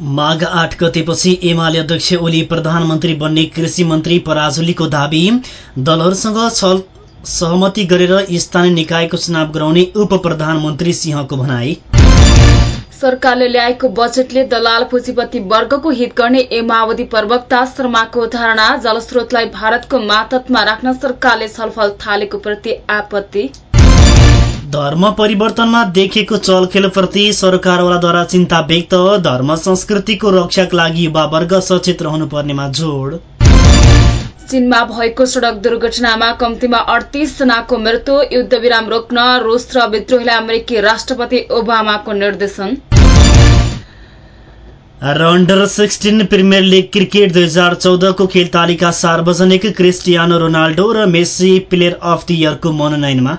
माघ आठ गतेपछि एमाले अध्यक्ष ओली प्रधानमन्त्री बन्ने कृषि मन्त्री पराजुलीको दावी दलहरूसँग सहमति गरेर स्थानीय निकायको चुनाव गराउने उप प्रधानमन्त्री सिंहको भनाई। सरकारले ल्याएको बजेटले दलाल पुँजीपति वर्गको हित गर्ने ए माओवादी प्रवक्ता शर्माको धारणा जलस्रोतलाई भारतको मातत्वमा राख्न सरकारले छलफल थालेको प्रति आपत्ति। धर्म परिवर्तनमा देखिएको चलखेलप्रति सरकारवालाद्वारा चिन्ता व्यक्त धर्म संस्कृतिको रक्षाका लागि युवावर्ग सचेत रहनुपर्नेमा जोड। चीनमा भएको सड़क दुर्घटनामा कम्तीमा अडतिस जनाको मृत्यु युद्धविराम रोक्न रूस र विद्रोहीलाई अमेरिकी राष्ट्रपति ओबामाको निर्देशन। र under sixteen premier league cricket दुई हजार चौधको खेल तालिका सार्वजनिक क्रिस्टियानो रोनाल्डो र मेसी प्लेयर अफ द इयरको मनोनयनमा।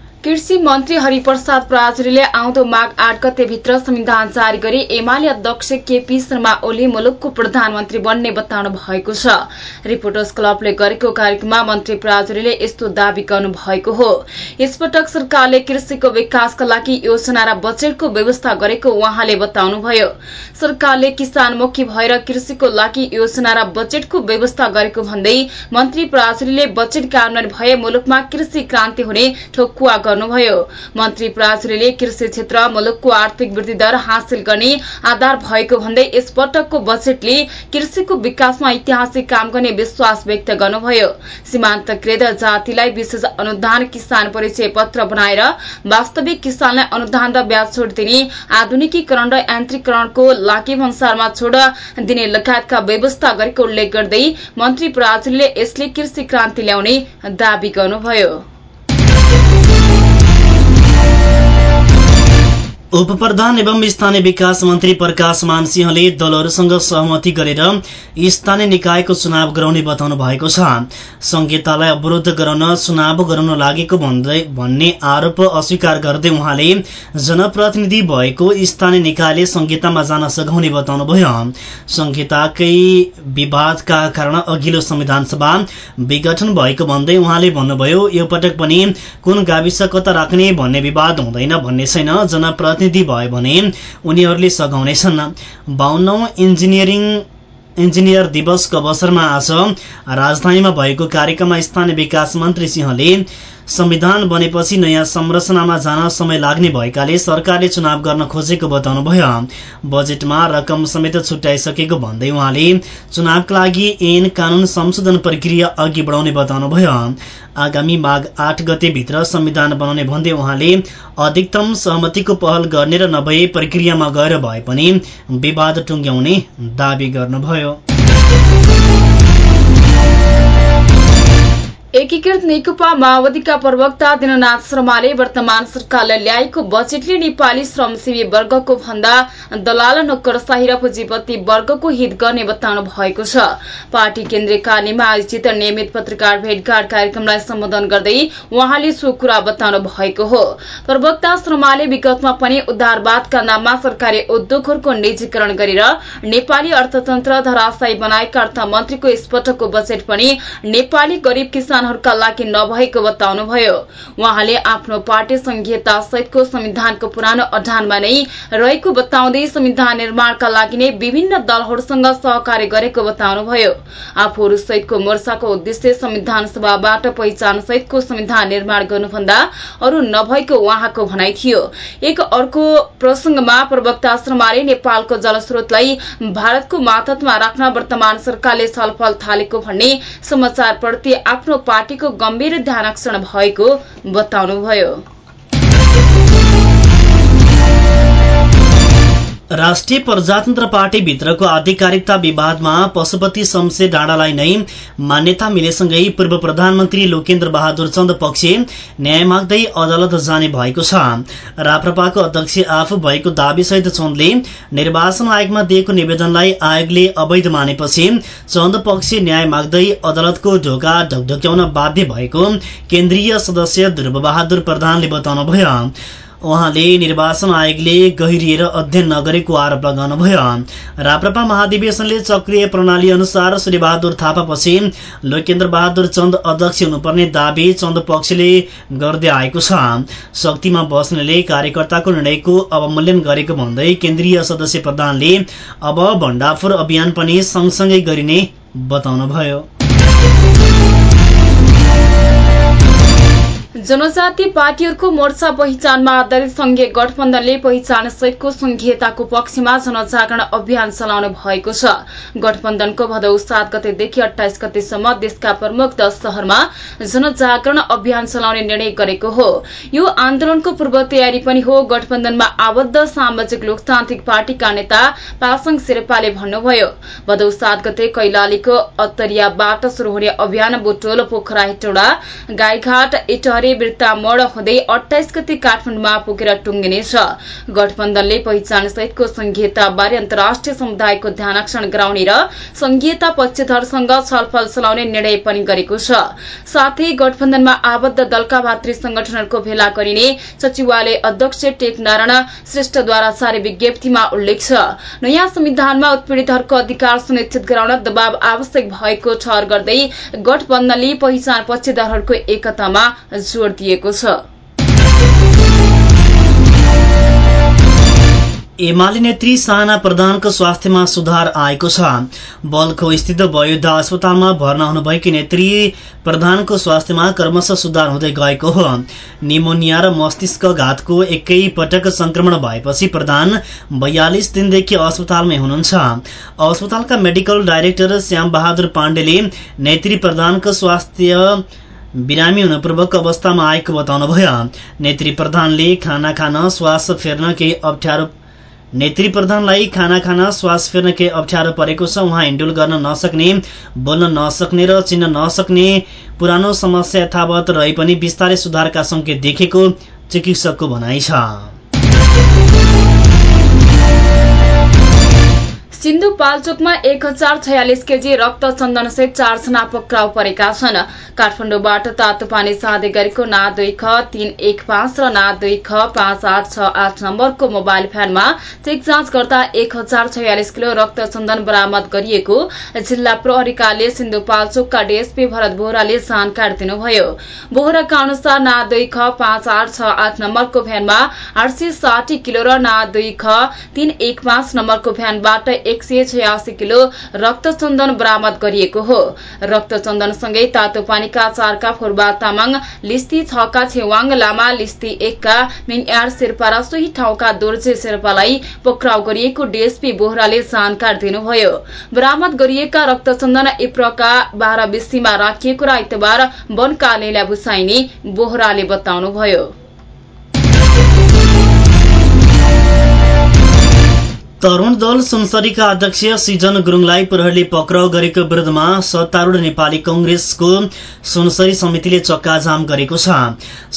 कृषि मन्त्री हरिप्रसाद पराजुलीले आउँदो माघ आठ गतेभित्र संविधान जारी गरी एमाले अध्यक्ष केपी शर्मा ओली मुलुकको प्रधानमन्त्री बन्ने बताउनु भएको छ। रिपोर्टर्स क्लबले गरेको कार्यक्रममा मन्त्री पराजुलीले यस्तो दावी गर्नु भएको हो। यसपटक सरकारले कृषिको विकासका लागि योजना र बजेटको व्यवस्था गरेको उहाँले बताउनुभयो। सरकारले किसानमुखी भएर कृषिको लागि योजना र बजेटको व्यवस्था गरेको भन्दै मन्त्री पराजुलीले बजेट कार्यान्वयन भए मुलुकमा कृषि क्रान्ति हुने ठोकुवा गर्नुभयो। मन्त्री पराजुलीले कृषि क्षेत्र मुलुकको आर्थिक वृद्धि दर हासिल गर्ने आधार भएको भन्दै यसपटकको बजेटले कृषिको विकासमा ऐतिहासिक काम गर्ने विश्वास व्यक्त गर्नुभयो। सीमान्तकृत जातिलाई विशेष अनुदान किसान परिचय पत्र बनाएर वास्तविक किसानलाई अनुदान र ब्याज छोड दिने आधुनिकीकरण र यान्त्रिकरणको लागि भन्सारमा छोड दिने लगायतका व्यवस्था गरेको उल्लेख गर्दै मन्त्री पराजुलीले यसले कृषि क्रान्ति ल्याउने दावी गर्नुभयो। उप प्रधान एवं स्थानीय विकास मन्त्री प्रकाश मानसिंहले दलहरूसँग सहमति गरेर स्थानीय निकायको चुनाव गराउने बताउनु भएको छ। संहितालाई अवरोध गराउन चुनाव गराउन लागेको भन्ने आरोप अस्वीकार गर्दै उहाँले जनप्रतिनिधि भएको स्थानीय निकायले संहितामा जान सघाउने बताउनुभयो। संहिताकै विवादका कारण अघिल्लो संविधान सभा विघटन भएको भन्दै उहाँले भन्नुभयो यो पटक पनि कुन गाविस कता राख्ने भन्ने विवाद हुँदैन भन्ने छैन। जनप्रतिनिधि प्रतिनिधि भयो भने उनीहरूले सघाउनेछन्। बाहन्नौ इन्जिनियरिङ इन्जिनियर दिवसको अवसरमा आज राजधानीमा भएको कार्यक्रममा स्थानीय विकास मन्त्री सिंहले संविधान बनेपछि नयाँ संरचनामा जान समय लाग्ने भएकाले सरकारले चुनाव गर्न खोजेको बताउनुभयो। बजेटमा रकम समेत छुट्याइसकेको भन्दै उहाँले चुनावका लागि ऐन कानून संशोधन प्रक्रिया अघि बढाउने बताउनुभयो। आगामी माघ आठ गतेभित्र संविधान बनाउने भन्दै उहाँले अधिकतम सहमतिको पहल गर्ने र नभए प्रक्रियामा गएर भए पनि विवाद टुङ्ग्याउने दावी गर्नुभयो। एकीकृत नेकपा माओवादीका प्रवक्ता दिननाथ शर्माले वर्तमान सरकारले ल्याएको बजेटले नेपाली श्रमजीवी वर्गको भन्दा दलाल नोकरशाही र पुँजीपति वर्गको हित गर्ने बताउनु भएको छ। पार्टी केन्द्रीय कार्यालयमा आयोजित नियमित पत्रकार भेटघाट कार्यक्रमलाई सम्बोधन गर्दै उहाँले सो कुरा बताउनु भएको हो। प्रवक्ता शर्माले विगतमा पनि उद्धारवादका नाममा सरकारी उद्योगहरूको निजीकरण गरेर नेपाली अर्थतन्त्र धराशायी बनाएका अर्थमन्त्रीको यसपटकको बजेट पनि नेपाली गरीब किसान किसानहरूका लागि नभएको बताउनुभयो। उहाँले आफ्नो पार्टी संघीयता सहितको संविधानको पुरानो अडानमा नै रहेको बताउँदै संविधान निर्माणका लागि नै विभिन्न दलहरूसँग सहकार्य गरेको बताउनुभयो। आफूहरू सहितको मोर्चाको उद्देश्य संविधान सभाबाट पहिचान सहितको संविधान निर्माण गर्नुभन्दा अरू नभएको उहाँको भनाइ थियो। एक अर्को प्रसंगमा प्रवक्ता शर्माले नेपालको जलस्रोतलाई भारतको मातहतमा राख्न वर्तमान सरकारले छलफल थालेको भन्ने समाचारप्रति आफ्नो पार्टीको गम्भीर ध्यानक्षण भएको बताउनुभयो। राष्ट्रिय प्रजातन्त्र पार्टीभित्रको आधिकारिकता विवादमा पशुपति शमशेर डाँडालाई नै मान्यता मिलेसँगै पूर्व प्रधानमन्त्री लोकेन्द्र बहादुर चन्द पक्ष न्याय माग्दै अदालत जाने भएको छ। राप्रपाको अध्यक्ष आफू भएको दावीसहित चन्दले निर्वाचन आयोगमा दिएको निवेदनलाई आयोगले अवैध मानेपछि चन्द पक्ष न्याय माग्दै अदालतको ढोका ढकढक्याउन बाध्य भएको केन्द्रीय सदस्य ध्रुवबहादुर प्रधानले बताउनुभयो। उहाँले निर्वाचन आयोगले गहिरिएर अध्ययन नगरेको आरोप लगाउनुभयो। राप्रपा महाधिवेशनले चक्रिय प्रणाली अनुसार सूर्यबहादुर थापापछि लोकेन्द्र बहादुर चन्द अध्यक्ष हुनुपर्ने दावी चन्द पक्षले गर्दै आएको छ। शक्तिमा बस्नेले कार्यकर्ताको निर्णयको अवमूल्यन गरेको भन्दै केन्द्रीय सदस्य प्रधानले अब भण्डाफोर अभियान पनि सँगसँगै गरिने बताउनुभयो। जनजाति पार्टीहरूको मोर्चा पहिचानमा आधारित संघीय गठबन्धनले पहिचान सहितको संघीयताको पक्षमा जनजागरण अभियान चलाउनु भएको छ। गठबन्धनको भदौ सात गतेदेखि अठाइस गतेसम्म देशका प्रमुख दश शहरमा जनजागरण अभियान चलाउने निर्णय गरेको हो। यो आन्दोलनको पूर्व तयारी पनि हो। गठबन्धनमा आबद्ध सामाजिक लोकतान्त्रिक पार्टीका नेता पासङ शेर्पाले भन्नुभयो भदौ सात गते कैलालीको अत्तरियाबाट शुरू हुने अभियान बुटोल पोखरा हेटौडा गाईघाट इटहरी बिर्ता मोड़ हुँदै अठाइस गति काठमाडौँमा पुगेर टुङ्गिनेछ। गठबन्धनले पहिचान सहितको संघीयताबारे अन्तर्राष्ट्रिय समुदायको ध्यानकर्षण गराउने र संघीयता पक्षधरसँग छलफल चलाउने निर्णय पनि गरेको छ। साथै गठबन्धनमा आबद्ध दलका भातृ संगठनहरूको भेला गरिने सचिवालय अध्यक्ष टेक नारायण श्रेष्ठद्वारा जारी विज्ञप्तिमा उल्लेख छ। नयाँ संविधानमा उत्पीड़ितहरूको अधिकार सुनिश्चित गराउन दबाव आवश्यक भएको ठहर गर्दै गठबन्धनले पहिचान पक्षधरहरूको एकतामा जोड़ दिएको छ। एमाले नेत्री साना प्रधानको स्वास्थ्यमा सुधार आएको छ। बल्खो स्थित वयोद्ध अस्पतालमा भर्ना हुनुभएकी नेत्री प्रधानको स्वास्थ्यमा क्रमशः सुधार हुँदै गएको हो। निमोनिया र मस्तिष्क घातको एकै पटक संक्रमण भएपछि प्रधान बयालिस दिनदेखि अस्पतालमै हुनुहुन्छ। अस्पतालका मेडिकल डाइरेक्टर श्याम बहादुर पाण्डेले नेत्री प्रधानको स्वास्थ्य बिरामी हुन पूर्वक अवस्थामा आएको बताउनुभयो। नेत्री प्रधानले खाना खान श्वास फेर्न केही अप्ठ्यारो नेत्री प्रधानलाई खाना खान श्वास फेर्न केही अप्ठ्यारो परेको छ। उहाँ हिन्डुल गर्न नसक्ने बोल्न नसक्ने र चिन्न नसक्ने पुरानो समस्या यथावत रहे पनि बिस्तारै सुधारका संकेत देखेको चिकित्सकको भनाइ छ। सिन्धुपाल्चोकमा एक हजार छयालिस केजी रक्त चन्दन सहित चारजना पक्राउ परेका छन्। काठमाडौँबाट तातो पानी साँधे गरेको ना दुई ख तीन एक पाँच र ना दुई ख पाँच आठ छ आठ नम्बरको मोबाइल भ्यानमा चेक जाँच गर्दा एक हजार छयालिस किलो रक्त चन्दन बरामद गरिएको जिल्ला प्रहरीकाले सिन्धुपाल्चोकका डीएसपी भरत बोहराले जानकारी दिनुभयो। बोहराका अनुसार ना दुई ख पाँच आठ छ आठ नम्बरको भ्यानमा आठ सय साठी किलो र ना दुई ख तीन एक पाँच नम्बरको भ्यानबाट एक सय छयासी किलो रक्तचन्दन बरामद गरिएको हो। रक्तचन्दनसँगै तातो पानीका चारका फुर्बा तामाङ लिस्ती छका छेवाङ लामा लिस्ती एकका मिनयार शेर्पा र सोही ठाउँका दोर्जे शेर्पालाई पक्राउ गरिएको डीएसपी बोहराले जानकारी दिनुभयो। बरामद गरिएका रक्तचन्दन इप्रका बाह्र बिस्तीमा राखिएको र आइतबार वन कार्यालयलाई बुसाइने बोहराले बताउनुभयो। तरूण दल सुनसरीका अध्यक्ष सिजन गुरूङलाई प्रहरीले पक्राउ गरेको विरुद्धमा सत्तारूढ़ नेपाली कंग्रेसको सुनसरी समितिले चक्काजाम गरेको छ।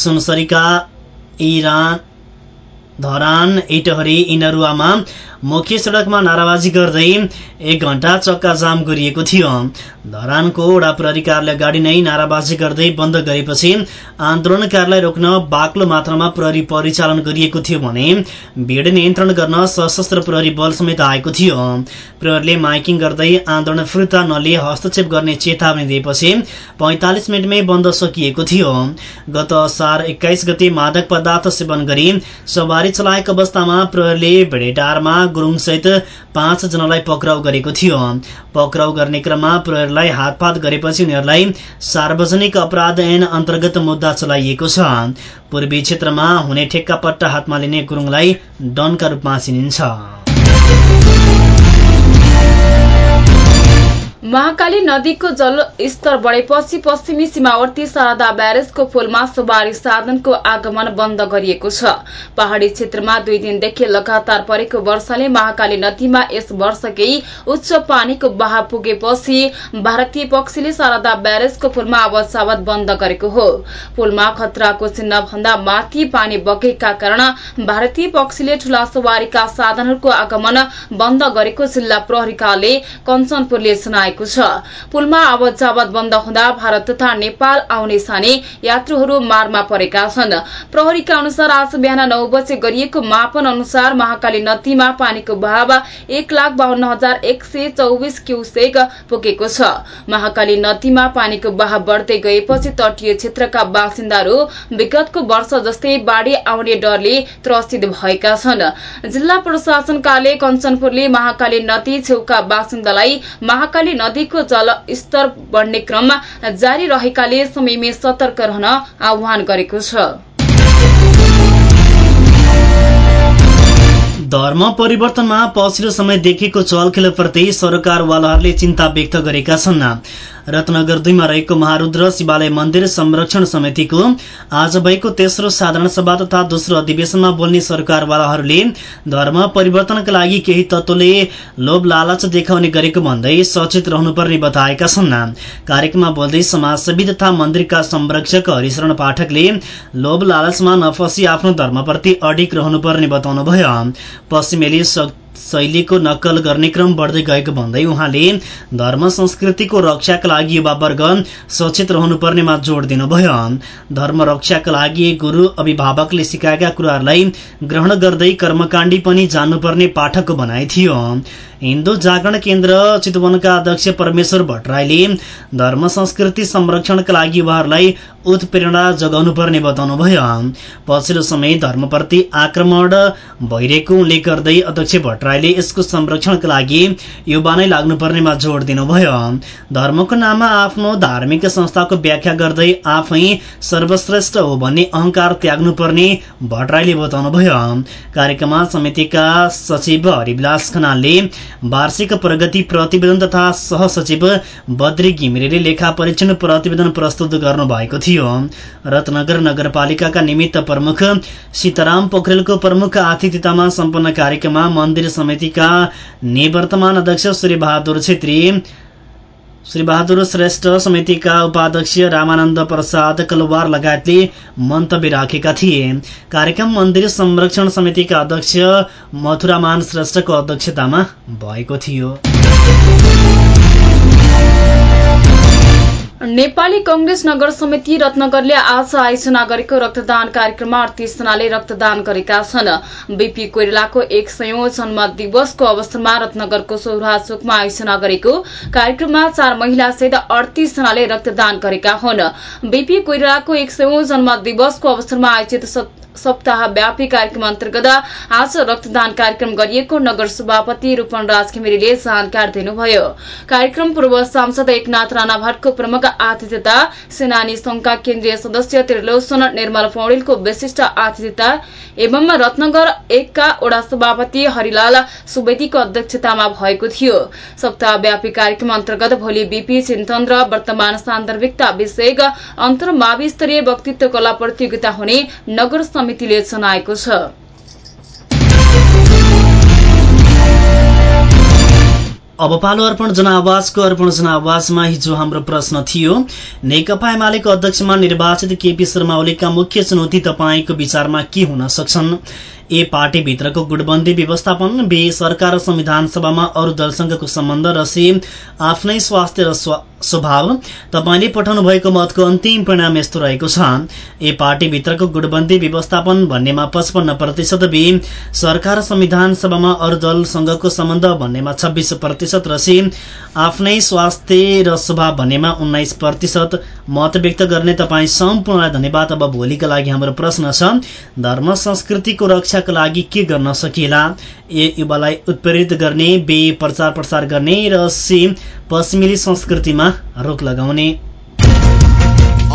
सुनसरीका इरान धरान इटहरी इनरुवामा मुख्य सड़कमा नाराबाजी गर्दै एक घण्टा चक्का जाम गरिएको थियो। धरानको वडा प्रहरी कार्यालय गाडी नै नाराबाजी गर्दै बन्द गरेपछि आन्दोलनकारीलाई रोक्न बाक्लो मात्रामा प्रहरी परिचालन गरिएको थियो भने भीड़ नियन्त्रण गर्न सशस्त्र प्रहरी बल समेत आएको थियो। प्रहरीले माइकिङ गर्दै आन्दोलन फिर्ता नलिए हस्तक्षेप गर्ने चेतावनी दिएपछि पैंतालिस मिनटमै बन्द सकिएको थियो। गत असार एक्काइस गते मादक पदार्थ सेवन गरी सवारी चलाएको अवस्थामा प्रहरीले भेडेटारमा गुरूङसहित पाँचजनालाई पक्राउ गरेको थियो। पक्राउ गर्ने क्रममा प्रहरीलाई हातपात गरेपछि उनीहरूलाई सार्वजनिक अपराध ऐन अन्तर्गत मुद्दा चलाइएको छ। पूर्वी क्षेत्रमा हुने ठेक्का पट्टा हातमा लिने गुरूङलाई डनका रूपमा चिनिन्छ। महाकाली नदीको जलस्तर बढेपछि पश्चिमी सीमावर्ती शारदा ब्यारेजको पुलमा सवारी साधनको आगमन बन्द गरिएको छ। पहाड़ी क्षेत्रमा दुई दिनदेखि लगातार परेको वर्षाले महाकाली नदीमा यस वर्ष केही उच्च पानीको बहाव पुगेपछि भारतीय पक्षले शारदा ब्यारेजको पुलमा आवत बन्द गरेको हो। पुलमा खतराको चिन्ह भन्दा माथि पानी बगेका कारण भारतीय पक्षले ठूला सवारीका साधनहरूको आगमन बन्द गरेको जिल्ला प्रहरीकाले कञ्चनपुरले जनाएको छ। पुलमा आवत जावत बन्द हुँदा भारत तथा नेपाल आउने साने यात्रुहरू मारमा परेका छन्। प्रहरीका अनुसार आज बिहान नौ बजे गरिएको मापन अनुसार महाकाली नदीमा पानीको बहाव एक लाख बाहन्न हजार एक सय चौबिस क्यूसेक पुगेको छ। महाकाली नदीमा पानीको बहाव बढ्दै गएपछि तटीय क्षेत्रका बासिन्दाहरू विगतको वर्ष जस्तै बाढ़ी आउने डरले त्रसित भएका छन्। जिल्ला प्रशासन कार्यालय कञ्चनपुरले महाकाली नदी छेउका बासिन्दालाई महाकाली नदीको जलस्तर बढ्ने क्रममा जारी रहेकाले समयमै सतर्क रहन आह्वान गरेको छ। धर्म परिवर्तनमा पछिल्लो समय देखेको चलखेलप्रति सरकारवालाहरूले चिन्ता व्यक्त गरेका छन्। रत्नगर दुईमा रहेको महारुद्र शिवालय मन्दिर संरक्षण समितिको आज भएको तेस्रो साधारण सभा तथा दोस्रो अधिवेशनमा बोल्ने सरकारवालाहरूले धर्म परिवर्तनका लागि केही तत्वले लोभ लालच देखाउने गरेको भन्दै सचेत रहनुपर्ने बताएका छन्। कार्यक्रममा बोल्दै समाजसेवी तथा मन्दिरका संरक्षक हरिशरण पाठकले लोभ लालचमा नफसी आफ्नो धर्मप्रति अडिक रहनुपर्ने बताउनुभयो। पश्चिमेली शैलीको नक्कल गर्ने क्रम बढ्दै गएको भन्दै उहाँले धर्म संस्कृतिको रक्षाका लागि युवावर्ग सचेत रहनुपर्नेमा जोड़ दिनुभयो। धर्म रक्षाका लागि गुरु अभिभावकले सिकाएका कुराहरूलाई ग्रहण गर्दै कर्मकाण्डी पनि जान्नुपर्ने पाठकको भनाइ थियो। हिन्दू जागरण केन्द्र चितवनका अध्यक्ष परमेश्वर भट्टराईले धर्म संस्कृति संरक्षणका लागि युवाहरूलाई उत्प्रेरणा जगाउनु पर्ने बताउनुभयो। पछिल्लो समय धर्मप्रति आक्रमण भइरहेको उल्लेख गर्दै अध्यक्ष भट्टराईले यसको संरक्षणका लागि युवा नै लाग्नुपर्नेमा जोड़ दिनुभयो। धर्मको नाममा आफ्नो धार्मिक संस्थाको व्याख्या गर्दै आफै सर्वश्रेष्ठ हो भन्ने अहंकार त्याग्नुपर्ने भट्टराईले बताउनुभयो। कार्यक्रममा समितिका सचिव हरिविलास खनालले वार्षिक प्रगति प्रतिवेदन तथा सहसचिव बद्री घिमिरेले लेखा परीक्षण प्रतिवेदन प्रस्तुत गर्नु भएको थियो। रत्नगर नगरपालिकाका निमित्त प्रमुख सीताराम पोखरेलको प्रमुख आतिथ्यतामा सम्पन्न कार्यक्रममा मन्दिर समितिका निवर्तमान अध्यक्ष श्री बहादुर छेत्री श्री बहादुर श्रेष्ठ समितिका उपाध्यक्ष रामानन्द प्रसाद कलवार लगायतले मन्तव्य राखेका थिए। कार्यक्रम मन्दिर संरक्षण समितिका अध्यक्ष मथुरामान श्रेष्ठको अध्यक्षतामा भएको थियो। नेपाली कंग्रेस नगर समिति रत्नगरले आज आयोजना गरेको रक्तदान कार्यक्रममा अडतिस जनाले रक्तदान गरेका छन्। बीपी कोइरालाको एक सयौं जन्म दिवसको अवसरमा रत्नगरको सौरा चोकमा आयोजना गरेको कार्यक्रममा चार महिला सहित अडतिस जनाले रक्तदान गरेका हुन्। बीपी कोइरालाको एक सयौं जन्म दिवसको अवसरमा आयोजित सप्ताहव्यापी कार्यक्रम अन्तर्गत आज रक्तदान कार्यक्रम गरिएको नगर सभापति रूपन राज घिमिरेले जानकारी दिनुभयो। कार्यक्रम पूर्व सांसद एकनाथ राणा भट्टको प्रमुख आतिथ्यता सेनानी संघका केन्द्रीय सदस्य त्रिलोचन निर्मल पौडेलको विशिष्ट आतिथ्यता एवं रत्नगर एकका वडा सभापति हरिलाल सुवेदीको अध्यक्षतामा भएको थियो। सप्ताहव्यापी कार्यक्रम अन्तर्गत भोलि बीपी चिन्तन र वर्तमान सान्दर्भिकता विषयक अन्तर्मावि स्तरीय वक्तित्व कला प्रतियोगिता हुने नगर समितिले जनाएको छ। अब पालो अर्पण जनावासको अर्पण जनावासमा हिजो हाम्रो प्रश्न थियो। नेकपा एमालेको अध्यक्षमा निर्वाचित केपी शर्मा ओलीका मुख्य चुनौती तपाईँको विचारमा के हुन सक्छन्? ए पार्टीभित्रको गुटबन्दी व्यवस्थापन बी सरकार र संविधान सभामा अरू दलसँगको सम्बन्ध र सी आफ्नै स्वास्थ्य र स्वभाव तपाईँले पठाउनु भएको मतको अन्तिम परिणाम यस्तो रहेको छ। ए पार्टीभित्रको गुटबन्दी व्यवस्थापन भन्नेमा पचपन्न प्रतिशत बी सरकार संविधान सभामा अरू दलसँगको सम्बन्ध भन्नेमा छब्बिस प्रतिशत र सी आफ्नै स्वास्थ्य र स्वभाव भन्नेमा उन्नाइस प्रतिशत मत व्यक्त गर्ने तपाईँ सम्पूर्णलाई धन्यवाद। अब भोलिका लागि हाम्रो प्रश्न छ धर्म संस्कृतिको रक्षाका लागि के गर्न सकिएला? ए युवालाई उत्प्रेरित गर्ने बे प्रचार प्रसार गर्ने र सी पश्चिमेली संस्कृतिमा रोक लगाउने।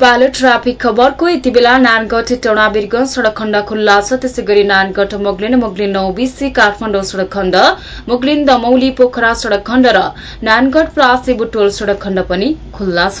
पालो ट्राफिक खबरको यति बेला नानगढ टोडा बिरगंज सड़क खण्ड खुल्ला छ। त्यसै गरी नानगढ मोगलिन मोगलिन नौबिसी काठमाडौँ सड़क खण्ड मोगलिन दमौली पोखरा सड़क खण्ड र नानगढ प्रासी बुटोल सड़क खण्ड पनि खुल्ला छ।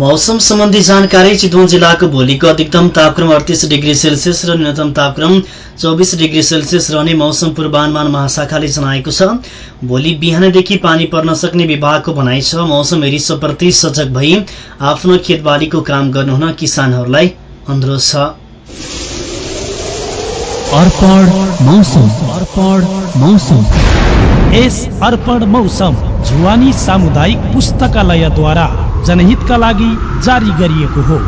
मौसम सम्बन्धी जानकारी चितवन जिल्लाको भोलिको अधिकतम तापक्रम अडतिस डिग्री सेल्सियस र न्यूनतम तापक्रम चौबिस डिग्री सेल्सियस रहने मौसम पूर्वानुमान महाशाखाले जनाएको छ। भोलि बिहानदेखि पानी पर्न सक्ने विभागको भनाइ छ। मौसम हेरिसप्रति सजग भई आफ्नो खेतबालीको काम गर्नुहुन किसानहरूलाई अनुरोध छ। जुवानी सामुदायिक पुस्तकालयद्वारा। जनहितका लागि जारी गरिएको हो।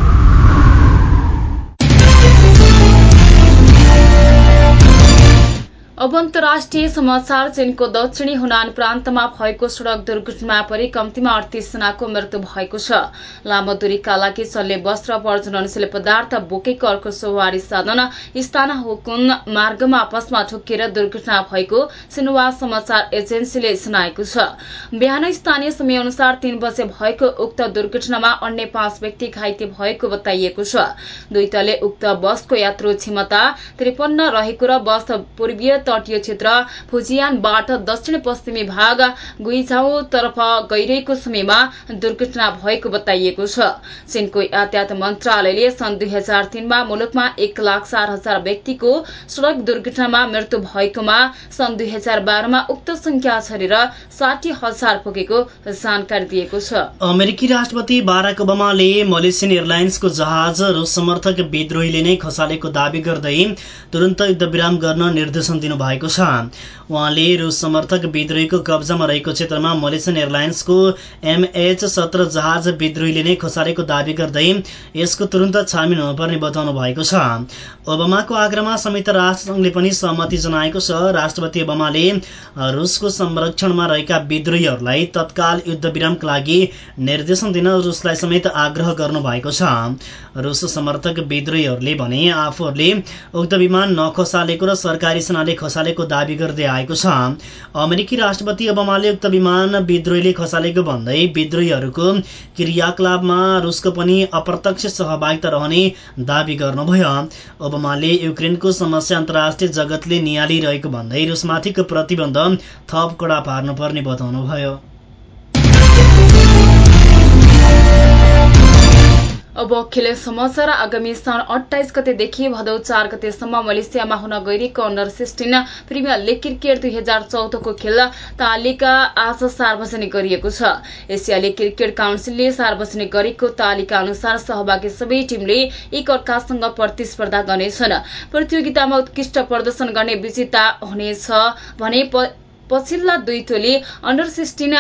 अब अन्तर्राष्ट्रिय समाचार चीनको दक्षिणी हुनान प्रान्तमा भएको सड़क दुर्घटना परि कम्तीमा अडतिस जनाको मृत्यु भएको छ। लामो दूरीका लागि चल्ने बस र प्रजननशील पदार्थ बोकेको अर्को सवारी साधन स्थान हुकुन मार्गमा आपसमा ठोकिएर दुर्घटना भएको सिनुवा समाचार एजेन्सीले सुनाएको छ। बिहान स्थानीय समय अनुसार तीन बजे भएको उक्त दुर्घटनामा अन्य पाँच व्यक्ति घाइते भएको बताइएको छ। दुई तले उक्त बसको यात्रु क्षमता त्रिपन्न रहेको र बस पूर्वीय तटीय क्षेत्र फुजियानबाट दक्षिण पश्चिमी भाग गुइझाउ तर्फ गइरहेको समयमा दुर्घटना भएको बताइएको छ। चीनको यातायात मन्त्रालयले सन् दुई हजार तीनमा मुलुकमा एक लाख चार हजार व्यक्तिको सड़क दुर्घटनामा मृत्यु भएकोमा सन् दुई हजार बाह्रमा उक्त संख्या छरेर साठी हजार पुगेको जानकारी दिएको छ। अमेरिकी राष्ट्रपति बाराक ओबामाले मलेसियन एयरलाइन्सको जहाज रुस समर्थक विद्रोहीले नै खसालेको दावी गर्दै तुरन्त युद्धविराम गर्न निर्देशन दिनु भएको छ। उहाँले रुस समर्थक विद्रोहीको कब्जामा रहेको क्षेत्रमा मलेसियन एयरलाइन्सको एमएच सत्र जहाज विद्रोहीले नै खसालेको दावी गर्दै यसको तुरन्त छानबिन हुनुपर्ने बताउनु भएको छ। ओबामाको आग्रहमा संयुक्त राष्ट्रसंघले पनि सहमति जनाएको छ। राष्ट्रपति ओबामाले रुसको संरक्षणमा रहेका विद्रोहीहरूलाई तत्काल युद्धविरामका लागि निर्देशन दिन रुसलाई समेत आग्रह गर्नु भएको छ। रुस समर्थक विद्रोहीहरूले भने आफूहरूले उक्त विमान नखसालेको र सरकारी सेनाले खसालेको दावी गर्दै आएको छ। अमेरिकी राष्ट्रपति ओबामाले उक्त विमान विद्रोहीले खसालेको भन्दै विद्रोहीहरूको क्रियाकलापमा रुसको पनि अप्रत्यक्ष सहभागिता रहने दावी गर्नुभयो। ओबामाले युक्रेनको समस्या अन्तर्राष्ट्रिय जगतले निहालिरहेको भन्दै रुसमाथिको प्रतिबन्ध थप कडा पार्नुपर्ने बताउनुभयो। अब खेल समाचार आगामी साउन अठाइस गतेदेखि भदौ चार गतेसम्म मलेसियामा हुन गइरहेको under sixteen premier league cricket दुई हजार चौधको खेल तालिका आज सार्वजनिक गरिएको छ। एसियाली क्रिकेट काउन्सिलले सार्वजनिक गरेको तालिका अनुसार सहभागी सबै टीमले एक अर्कासँग प्रतिस्पर्धा गर्नेछन्। प्रतियोगितामा उत्कृष्ट प्रदर्शन गर्ने विजेता हुनेछ भने पछिल्ला दुई टोली अन्डर सिक्सटिन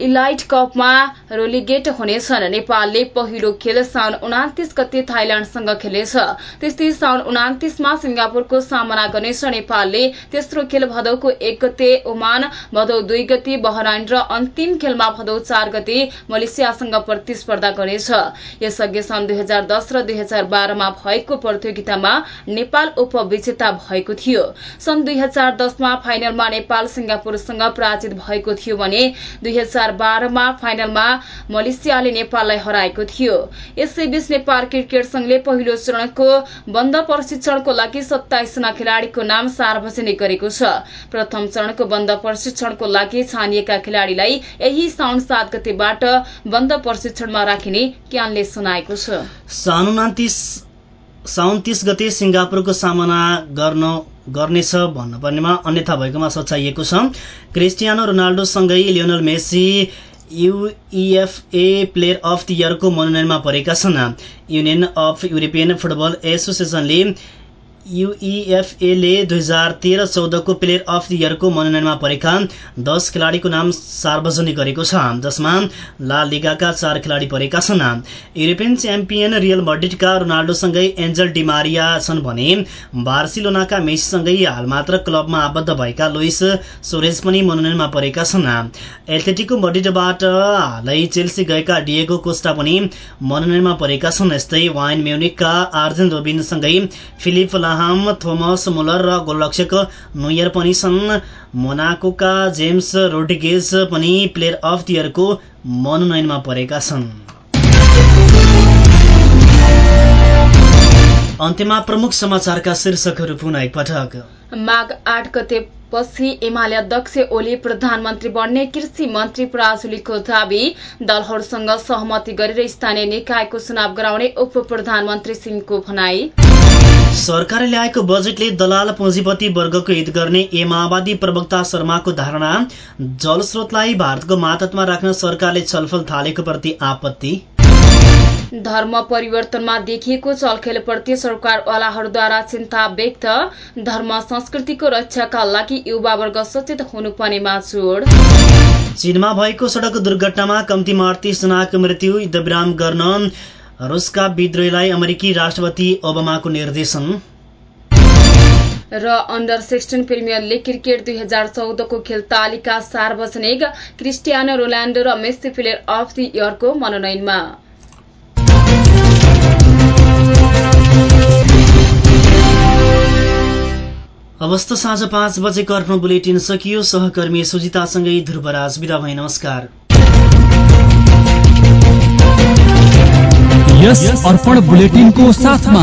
इलाइट कपमा रोलिगेट हुनेछन्। नेपालले पहिलो खेल साउन उनातिस गते थाइल्याण्डसँग खेल्नेछ त्यस्तै साउन उनातिसमा सिंगापुरको सामना गर्नेछ। नेपालले तेस्रो खेल भदौको एक गते ओमान भदौ दुई गते बहराइन र अन्तिम खेलमा भदौ चार गते मलेसियासँग प्रतिस्पर्धा गर्नेछ। यसअघि सन् दुई हजार दस र दुई हजार बाह्रमा भएको प्रतियोगितामा नेपाल उपविजेता भएको थियो। सन् दुई हजार दसमा फाइनलमा नेपाल सिंगापुरसँग पराजित भएको थियो भने दुई हजार बाह्रमा फाइनलमा मलेसियाले नेपाललाई हराएको थियो। यसैबीच नेपाल क्रिकेट संघले पहिलो चरणको बन्द प्रशिक्षणको लागि सत्ताइसजना खेलाड़ीको नाम सार्वजनिक गरेको छ। प्रथम चरणको बन्द प्रशिक्षणको लागि छानिएका खेलाड़ीलाई यही साउन सात गतेबाट बन्द प्रशिक्षणमा राखिने क्यानले सुनाएको छ। साउन तीस गते सिङ्गापुरको सामना गर्न गर्नेछ भन्नुपर्नेमा अन्यथा भएकोमा सच्याइएको छ। Cristiano रोनाल्डोसँगै Lionel Messi UEFA player of the इयरको मनोनयनमा परेका छन्। युनियन अफ युरोपियन फुटबल एसोसिएसनले युइएफएले दुई हजार तेह्र चौधको प्लेयर अफ द इयरको मनोनयनमा परेका दस खेलाडीको नाम सार्वजनिक गरेको छ जसमा ला लिगाका चार खेलाडी परेका छन्। युरोपियन च्याम्पियन रियल मड्रिडका रोनाल्डोसँगै एन्जल डिमारिया छन् भने बार्सिलोनाका मेसीसँगै हाल मात्र क्लबमा आबद्ध भएका लुइस सोरेज पनि मनोनयनमा परेका छन्। एथलेटिको मड्रिडबाट हालै चेल्सी गएका डिएगो कोस्टा पनि मनोनयनमा परेका छन्। यस्तै वाइन म्युनिकका आर्जेन रोबिनसँगै फिलिप लाहाम थोमस मुलर र गोलरक्षक नोयर पनि छन्। मोनाकोका जेम्स रोड्रिगेज पनि प्लेयर अफ द इयरको मनोनयनमा परेका छन्। अन्त्यमा प्रमुख समाचारका शीर्षकहरू पुनः एकपटक माघ आठ गते पछि एमाले अध्यक्ष ओली प्रधानमन्त्री बन्ने कृषि मन्त्री पराजुलीको दावी दलहरूसँग सहमति गरेर स्थानीय निकायको चुनाव गराउने उप प्रधानमन्त्री सिंहको भनाई। सरकारले ल्याएको बजेटले दलाल पुँजीपति वर्गको हित गर्ने ए माओवादी प्रवक्ता शर्माको धारणा जलस्रोतलाई भारतको मातहतमा राख्न सरकारले छलफल थालेको प्रति आपत्ति। धर्म परिवर्तनमा देखिएको चलखेलप्रति सरकारवालाहरूद्वारा चिन्ता व्यक्त धर्म संस्कृतिको रक्षाका लागि युवावर्ग सचेत हुनुपर्नेमा जोड चीनमा भएको सड़क दुर्घटनामा कम्तीमा अडतिस जनाको मृत्यु युद्धविराम गर्न रुसका विद्रोहीलाई अमेरिकी राष्ट्रपति ओबामाको निर्देशन। र under sixteen premier league cricket दुई हजार चौधको खेल तालिका सार्वजनिक क्रिस्टियानो रोल्यान्डो र मेस्सी प्लेयर अफ दि इयरको मनोनयनमा। अवस्था साँझ पाँच बजेको अर्पण बुलेटिन सकियो। सहकर्मी सुजितासँगै ध्रुवराज विदा भए नमस्कार। यस अर्पण बुलेटिनको साथमा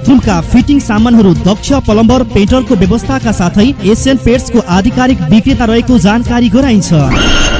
बाथरुमका फिटिङ सामानहरू दक्ष प्लम्बर पेन्टरको व्यवस्थाका साथै एसियन पेट्सको आधिकारिक विक्रेता रहेको जानकारी गराइन्छ।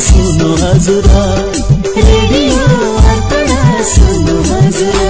सुनो हजुर। रेडियो अर्पण सुनो हजुर।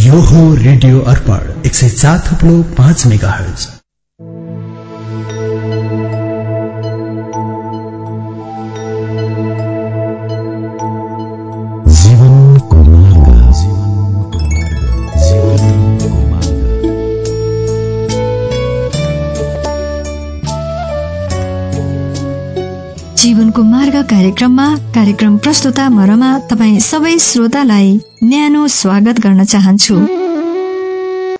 यो हो रेडियो अर्पण एक सय चार थुप्लो पाँच मेगा हर्ज मार्ग कार्यक्रममा कार्यक्रम प्रस्तुता मरमा तपाईँ सबै श्रोतालाई न्यानो स्वागत गर्न चाहन्छु।